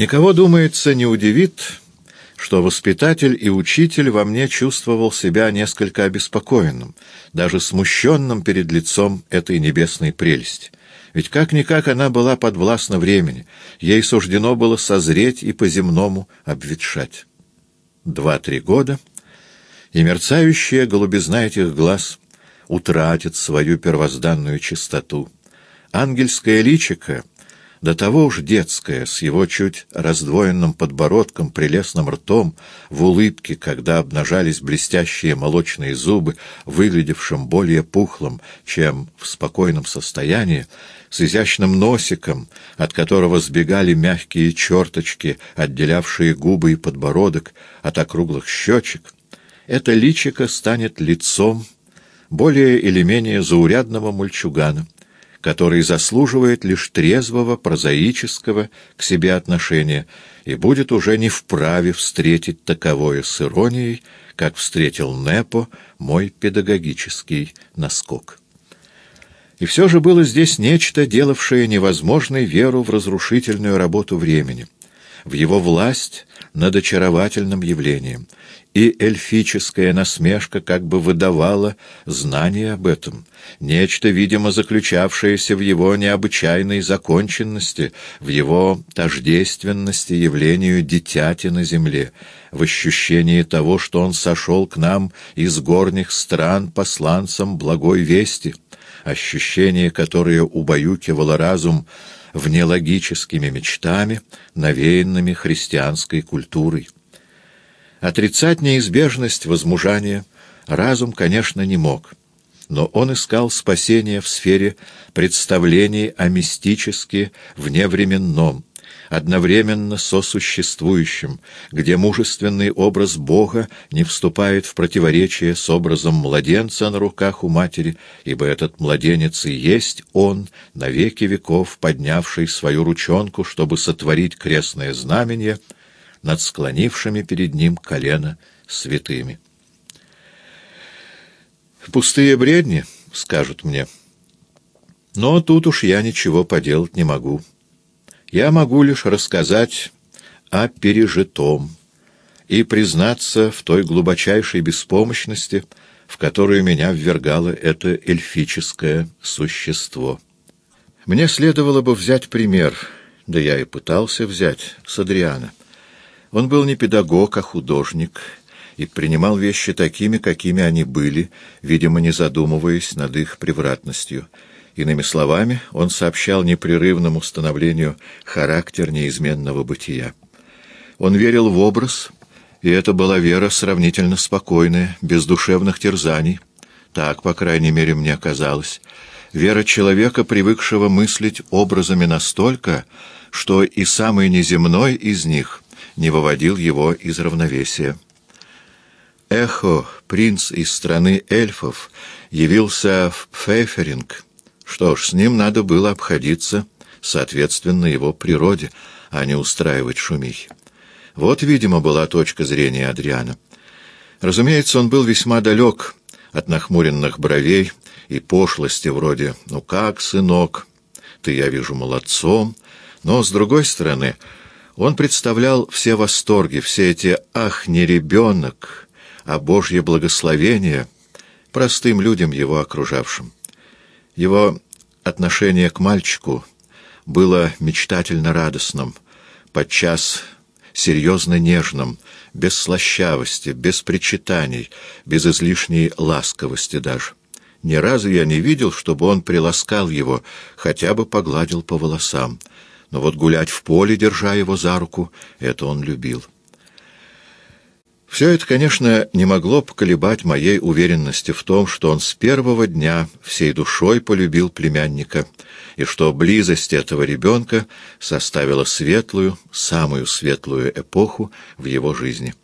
Никого, думается, не удивит, что воспитатель и учитель во мне чувствовал себя несколько обеспокоенным, даже смущенным перед лицом этой небесной прелести. Ведь как-никак она была подвластна времени, ей суждено было созреть и по-земному обветшать. Два-три года, и мерцающая голубизна этих глаз утратит свою первозданную чистоту. Ангельское личико до того уж детское, с его чуть раздвоенным подбородком, прелестным ртом, в улыбке, когда обнажались блестящие молочные зубы, выглядевшим более пухлым, чем в спокойном состоянии, с изящным носиком, от которого сбегали мягкие черточки, отделявшие губы и подбородок от округлых щечек, это личико станет лицом более или менее заурядного мальчугана, который заслуживает лишь трезвого, прозаического к себе отношения и будет уже не вправе встретить таковое с иронией, как встретил Непо мой педагогический наскок. И все же было здесь нечто, делавшее невозможной веру в разрушительную работу времени, в его власть над очаровательным явлением, и эльфическая насмешка как бы выдавала знание об этом, нечто, видимо, заключавшееся в его необычайной законченности, в его тождественности явлению дитяти на земле, в ощущении того, что он сошел к нам из горних стран посланцем благой вести, ощущение, которое убаюкивало разум внелогическими мечтами, навеянными христианской культурой. Отрицать неизбежность возмужания разум, конечно, не мог, но он искал спасения в сфере представлений о мистически вневременном, одновременно сосуществующем, где мужественный образ Бога не вступает в противоречие с образом младенца на руках у матери, ибо этот младенец и есть Он, на веки веков поднявший свою ручонку, чтобы сотворить крестное знамение — над склонившими перед ним колено святыми. «Пустые бредни», — скажут мне. Но тут уж я ничего поделать не могу. Я могу лишь рассказать о пережитом и признаться в той глубочайшей беспомощности, в которую меня ввергало это эльфическое существо. Мне следовало бы взять пример, да я и пытался взять, с Адриана. Он был не педагог, а художник, и принимал вещи такими, какими они были, видимо, не задумываясь над их превратностью. Иными словами, он сообщал непрерывному становлению характер неизменного бытия. Он верил в образ, и это была вера сравнительно спокойная, без душевных терзаний. Так, по крайней мере, мне казалось. Вера человека, привыкшего мыслить образами настолько, что и самый неземной из них — не выводил его из равновесия. Эхо, принц из страны эльфов, явился в Пфейферинг. Что ж, с ним надо было обходиться, соответственно, его природе, а не устраивать шумихи. Вот, видимо, была точка зрения Адриана. Разумеется, он был весьма далек от нахмуренных бровей и пошлости вроде «ну как, сынок, ты, я вижу, молодцом», но, с другой стороны, он представлял все восторги, все эти «ах, не ребенок», а Божье благословение простым людям, его окружавшим. Его отношение к мальчику было мечтательно радостным, подчас серьезно нежным, без слащавости, без причитаний, без излишней ласковости даже. Ни разу я не видел, чтобы он приласкал его, хотя бы погладил по волосам но вот гулять в поле, держа его за руку, это он любил. Все это, конечно, не могло поколебать моей уверенности в том, что он с первого дня всей душой полюбил племянника, и что близость этого ребенка составила светлую, самую светлую эпоху в его жизни.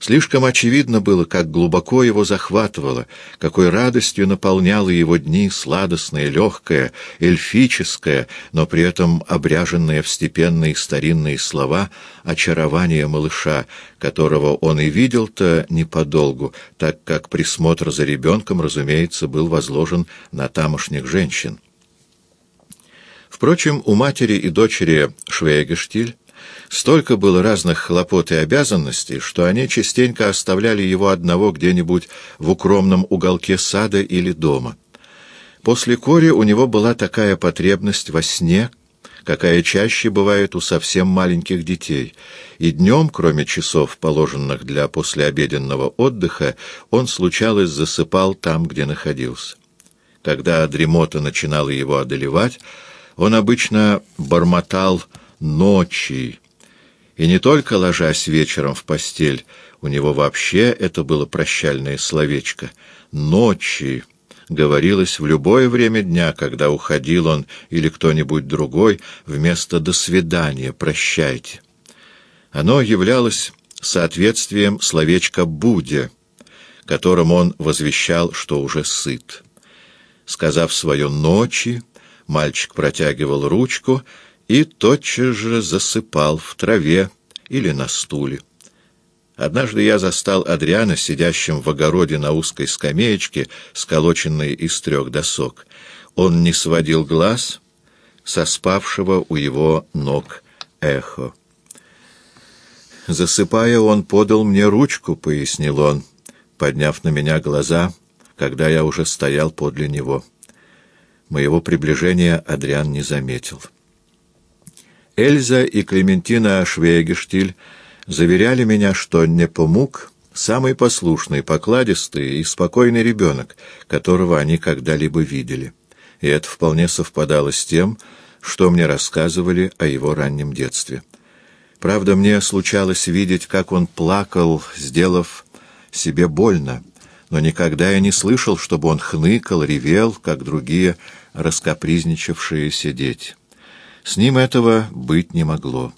Слишком очевидно было, как глубоко его захватывало, какой радостью наполняло его дни сладостное, легкое, эльфическое, но при этом обряженное в степенные старинные слова очарование малыша, которого он и видел-то неподолгу, так как присмотр за ребенком, разумеется, был возложен на тамошних женщин. Впрочем, у матери и дочери Швейгештиль Столько было разных хлопот и обязанностей, что они частенько оставляли его одного где-нибудь в укромном уголке сада или дома. После кори у него была такая потребность во сне, какая чаще бывает у совсем маленьких детей, и днем, кроме часов, положенных для послеобеденного отдыха, он, случалось, засыпал там, где находился. Когда дремота начинала его одолевать, он обычно бормотал «ночи», и не только ложась вечером в постель, у него вообще это было прощальное словечко «ночи» говорилось в любое время дня, когда уходил он или кто-нибудь другой, вместо «до свидания, прощайте». Оно являлось соответствием словечка «буде», которым он возвещал, что уже сыт. Сказав свое «ночи», мальчик протягивал ручку и тотчас же засыпал в траве или на стуле. Однажды я застал Адриана сидящим в огороде на узкой скамеечке, сколоченной из трех досок. Он не сводил глаз со спавшего у его ног эхо. «Засыпая, он подал мне ручку», — пояснил он, подняв на меня глаза, когда я уже стоял подле него. Моего приближения Адриан не заметил. Эльза и Клементина Швейгештиль заверяли меня, что Непомук — самый послушный, покладистый и спокойный ребенок, которого они когда-либо видели. И это вполне совпадало с тем, что мне рассказывали о его раннем детстве. Правда, мне случалось видеть, как он плакал, сделав себе больно, но никогда я не слышал, чтобы он хныкал, ревел, как другие раскопризничавшиеся дети. С ним этого быть не могло.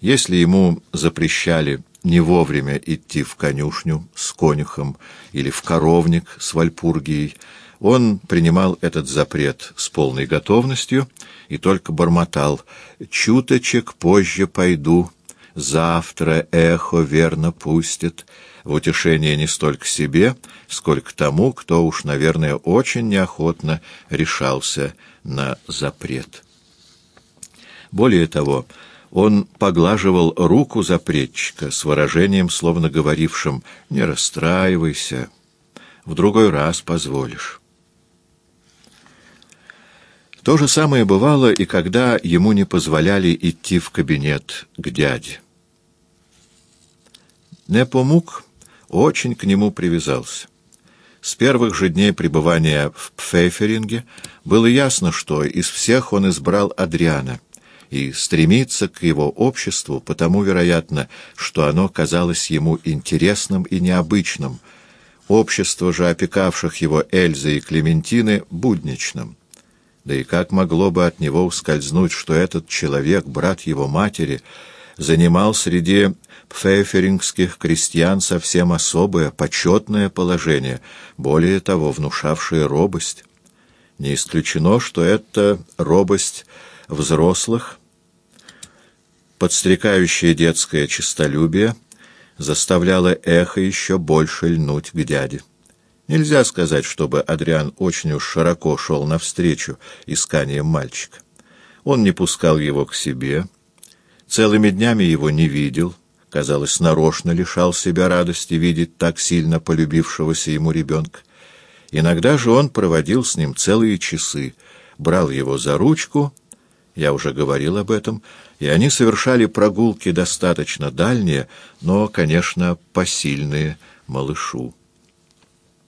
Если ему запрещали не вовремя идти в конюшню с конюхом или в коровник с вальпургией, он принимал этот запрет с полной готовностью и только бормотал «Чуточек позже пойду, завтра эхо верно пустит», в утешение не столько себе, сколько тому, кто уж, наверное, очень неохотно решался на запрет. Более того, он поглаживал руку запретчика с выражением, словно говорившим «Не расстраивайся, в другой раз позволишь». То же самое бывало и когда ему не позволяли идти в кабинет к дяде. Непомук очень к нему привязался. С первых же дней пребывания в Пфейферинге было ясно, что из всех он избрал Адриана — и стремиться к его обществу, потому, вероятно, что оно казалось ему интересным и необычным, общество же опекавших его Эльзы и Клементины будничным. Да и как могло бы от него ускользнуть, что этот человек, брат его матери, занимал среди пфейферингских крестьян совсем особое, почетное положение, более того, внушавшее робость. Не исключено, что это робость взрослых, подстрекающее детское честолюбие заставляло эхо еще больше льнуть к дяде. Нельзя сказать, чтобы Адриан очень уж широко шел навстречу исканиям мальчика. Он не пускал его к себе, целыми днями его не видел, казалось, нарочно лишал себя радости видеть так сильно полюбившегося ему ребенка. Иногда же он проводил с ним целые часы, брал его за ручку я уже говорил об этом, и они совершали прогулки достаточно дальние, но, конечно, посильные малышу.